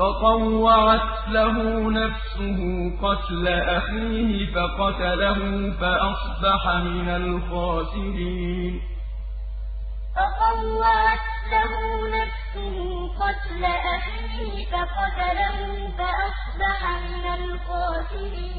فطوعت له نفسه قتل أخيه فقتله فأصبح من الخاسرين. فطوعت له نفسه قتل أخيه فقتله فأصبح من الخاسرين.